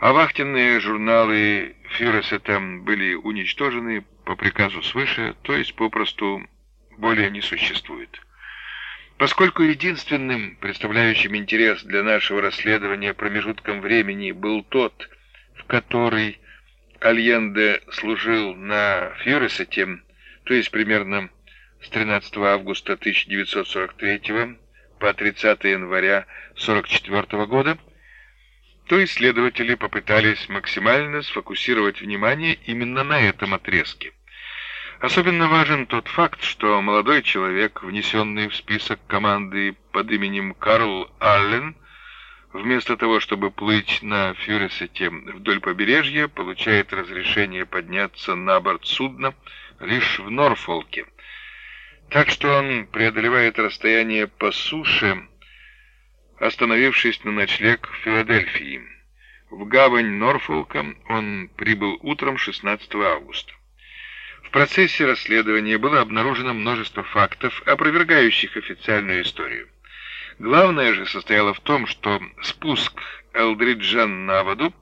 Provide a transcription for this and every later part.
а вахтенные журналы Фюресета были уничтожены по приказу свыше, то есть попросту более не существует. Поскольку единственным, представляющим интерес для нашего расследования промежутком времени был тот, в который Альенде служил на Фьюресете, то есть примерно с 13 августа 1943 по 30 января 1944 года, то исследователи попытались максимально сфокусировать внимание именно на этом отрезке. Особенно важен тот факт, что молодой человек, внесенный в список команды под именем Карл Аллен, вместо того, чтобы плыть на Фюресете вдоль побережья, получает разрешение подняться на борт судна лишь в Норфолке. Так что он преодолевает расстояние по суше, остановившись на ночлег в Филадельфии. В гавань Норфолка он прибыл утром 16 августа. В процессе расследования было обнаружено множество фактов, опровергающих официальную историю. Главное же состояло в том, что спуск Элдриджа на воду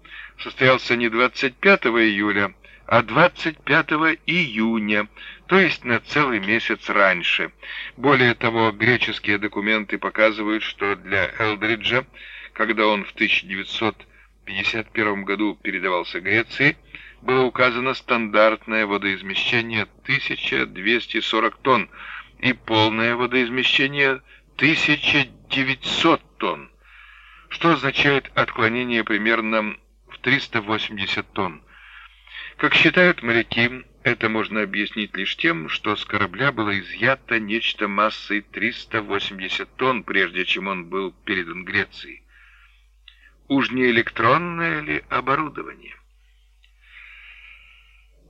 состоялся не 25 июля, а 25 июня, то есть на целый месяц раньше. Более того, греческие документы показывают, что для Элдриджа, когда он в 1951 году передавался Греции, было указано стандартное водоизмещение 1240 тонн и полное водоизмещение 1900 тонн, что означает отклонение примерно в 380 тонн. Как считают моряки, это можно объяснить лишь тем, что с корабля было изъято нечто массой 380 тонн, прежде чем он был передан Греции. Уж не электронное ли оборудование?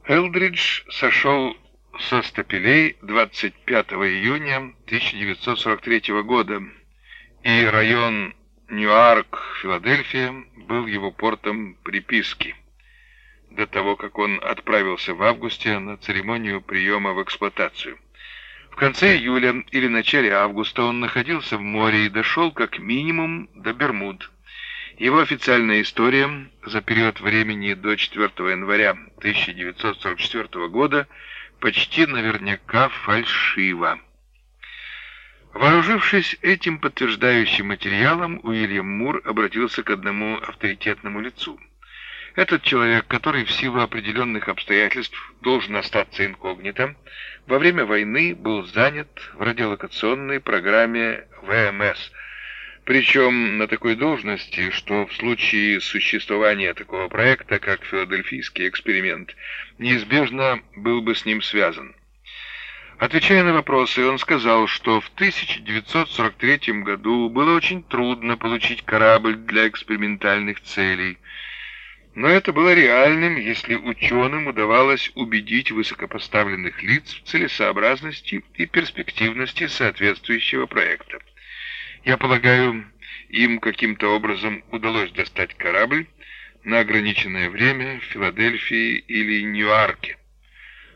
Элдридж сошел со стапелей 25 июня 1943 года, и район Ньюарк, Филадельфия, был его портом приписки до того, как он отправился в августе на церемонию приема в эксплуатацию. В конце июля или начале августа он находился в море и дошел как минимум до Бермуд. Его официальная история за период времени до 4 января 1944 года почти наверняка фальшива. Вооружившись этим подтверждающим материалом, Уильям Мур обратился к одному авторитетному лицу. Этот человек, который в силу определенных обстоятельств должен остаться инкогнито, во время войны был занят в радиолокационной программе ВМС – причем на такой должности, что в случае существования такого проекта, как филадельфийский эксперимент, неизбежно был бы с ним связан. Отвечая на вопросы, он сказал, что в 1943 году было очень трудно получить корабль для экспериментальных целей, но это было реальным, если ученым удавалось убедить высокопоставленных лиц в целесообразности и перспективности соответствующего проекта. Я полагаю, им каким-то образом удалось достать корабль на ограниченное время в Филадельфии или Ньюарке.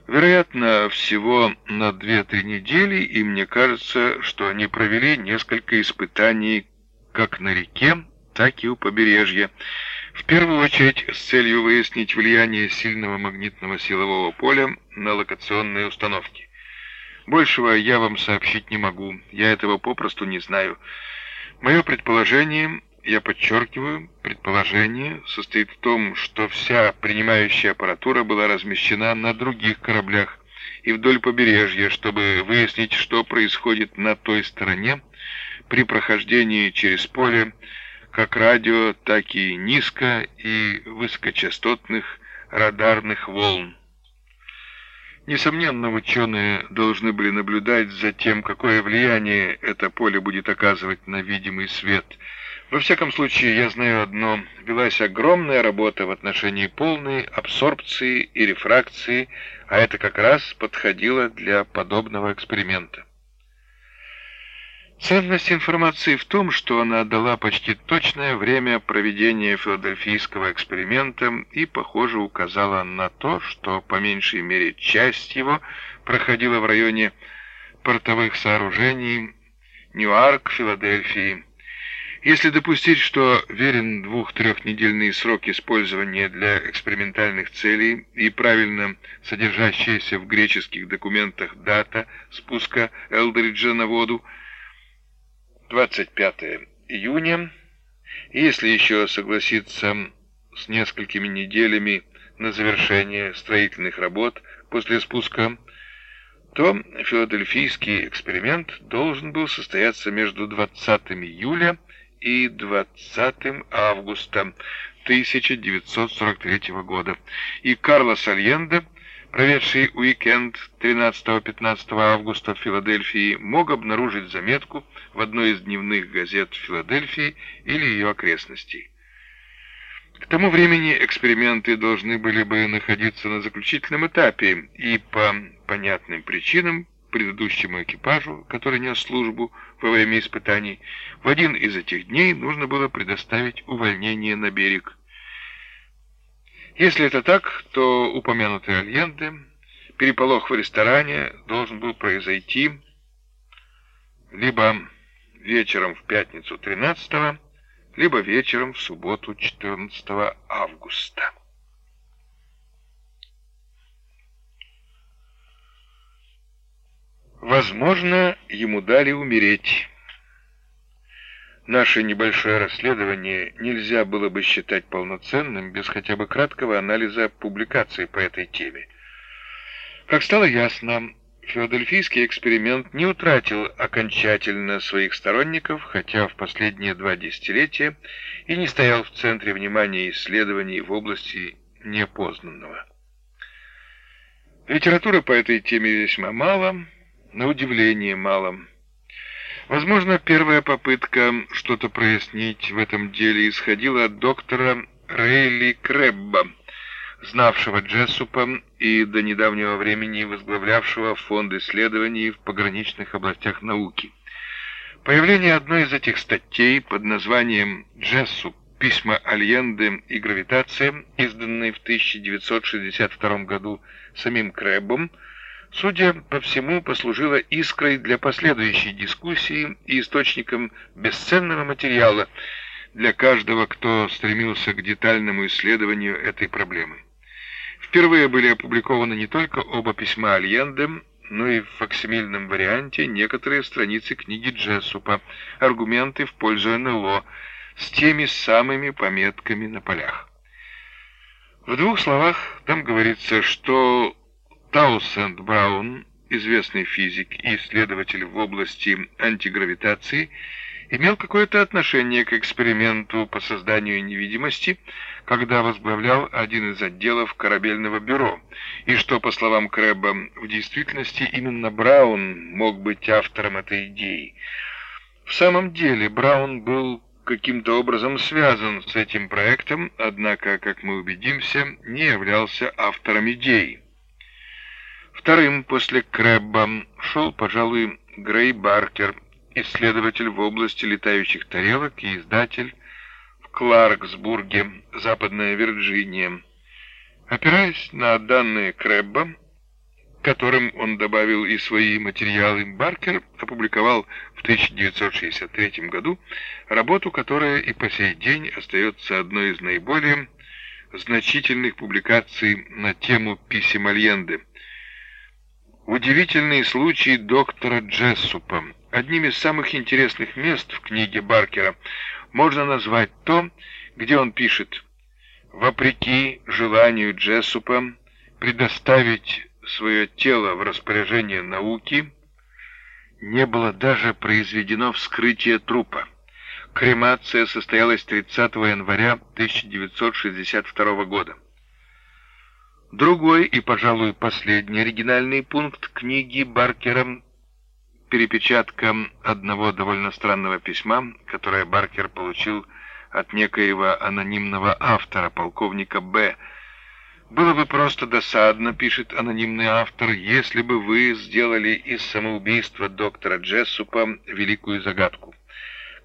Вероятно, всего на 2-3 недели, и мне кажется, что они провели несколько испытаний как на реке, так и у побережья, в первую очередь с целью выяснить влияние сильного магнитного силового поля на локационные установки. Большего я вам сообщить не могу, я этого попросту не знаю. Мое предположение, я подчеркиваю, предположение состоит в том, что вся принимающая аппаратура была размещена на других кораблях и вдоль побережья, чтобы выяснить, что происходит на той стороне при прохождении через поле как радио, так и низко- и высокочастотных радарных волн. Несомненно, ученые должны были наблюдать за тем, какое влияние это поле будет оказывать на видимый свет. Во всяком случае, я знаю одно. Велась огромная работа в отношении полной абсорбции и рефракции, а это как раз подходило для подобного эксперимента. Ценность информации в том, что она дала почти точное время проведения филадельфийского эксперимента и, похоже, указала на то, что по меньшей мере часть его проходила в районе портовых сооружений Ньюарк, Филадельфии. Если допустить, что верен двух-трехнедельный срок использования для экспериментальных целей и правильно содержащаяся в греческих документах дата спуска Элдриджа на воду 25 июня, и если еще согласиться с несколькими неделями на завершение строительных работ после спуска, то филадельфийский эксперимент должен был состояться между 20 июля и 20 августа 1943 года, и Карлос Альенде, проведший уикенд 13-15 августа в Филадельфии, мог обнаружить заметку в одной из дневных газет Филадельфии или ее окрестностей. К тому времени эксперименты должны были бы находиться на заключительном этапе, и по понятным причинам предыдущему экипажу, который нес службу во время испытаний, в один из этих дней нужно было предоставить увольнение на берег. Если это так, то упомянутые альенды, переполох в ресторане должен был произойти либо вечером в пятницу 13 либо вечером в субботу 14 августа. Возможно, ему дали умереть. Наше небольшое расследование нельзя было бы считать полноценным без хотя бы краткого анализа публикаций по этой теме. Как стало ясно, филадельфийский эксперимент не утратил окончательно своих сторонников, хотя в последние два десятилетия и не стоял в центре внимания исследований в области непознанного. Литературы по этой теме весьма мало, на удивление мало. Возможно, первая попытка что-то прояснить в этом деле исходила от доктора Рейли Крэбба, знавшего Джессупа и до недавнего времени возглавлявшего фонд исследований в пограничных областях науки. Появление одной из этих статей под названием «Джессуп. Письма Альенде и гравитация», изданной в 1962 году самим Крэббом, судя по всему, послужила искрой для последующей дискуссии и источником бесценного материала для каждого, кто стремился к детальному исследованию этой проблемы. Впервые были опубликованы не только оба письма Альенде, но и в факсимильном варианте некоторые страницы книги Джессупа «Аргументы в пользу НЛО» с теми самыми пометками на полях. В двух словах там говорится, что Таусенд Браун, известный физик и исследователь в области антигравитации, имел какое-то отношение к эксперименту по созданию невидимости, когда возглавлял один из отделов корабельного бюро, и что, по словам Крэбба, в действительности именно Браун мог быть автором этой идеи. В самом деле Браун был каким-то образом связан с этим проектом, однако, как мы убедимся, не являлся автором идеи. Вторым после Крэбба шел, пожалуй, Грей Баркер, исследователь в области летающих тарелок и издатель в Кларксбурге, Западная Вирджиния. Опираясь на данные Крэбба, которым он добавил и свои материалы, Баркер опубликовал в 1963 году работу, которая и по сей день остается одной из наиболее значительных публикаций на тему писем Альенде – Удивительные случаи доктора Джессупа. Одним из самых интересных мест в книге Баркера можно назвать то, где он пишет «Вопреки желанию Джессупа предоставить свое тело в распоряжение науки, не было даже произведено вскрытие трупа. Кремация состоялась 30 января 1962 года. Другой и, пожалуй, последний оригинальный пункт книги Баркера перепечатка одного довольно странного письма, которое Баркер получил от некоего анонимного автора, полковника Б. «Было бы просто досадно, — пишет анонимный автор, — если бы вы сделали из самоубийства доктора Джессупа великую загадку.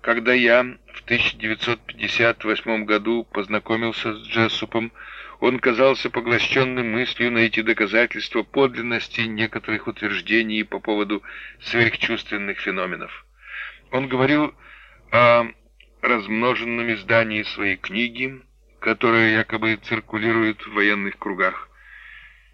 Когда я в 1958 году познакомился с Джессупом, он казался поглощенным мыслью найти доказательства подлинности некоторых утверждений по поводу сверхчувственных феноменов. Он говорил о размноженном издании своей книги, которая якобы циркулирует в военных кругах,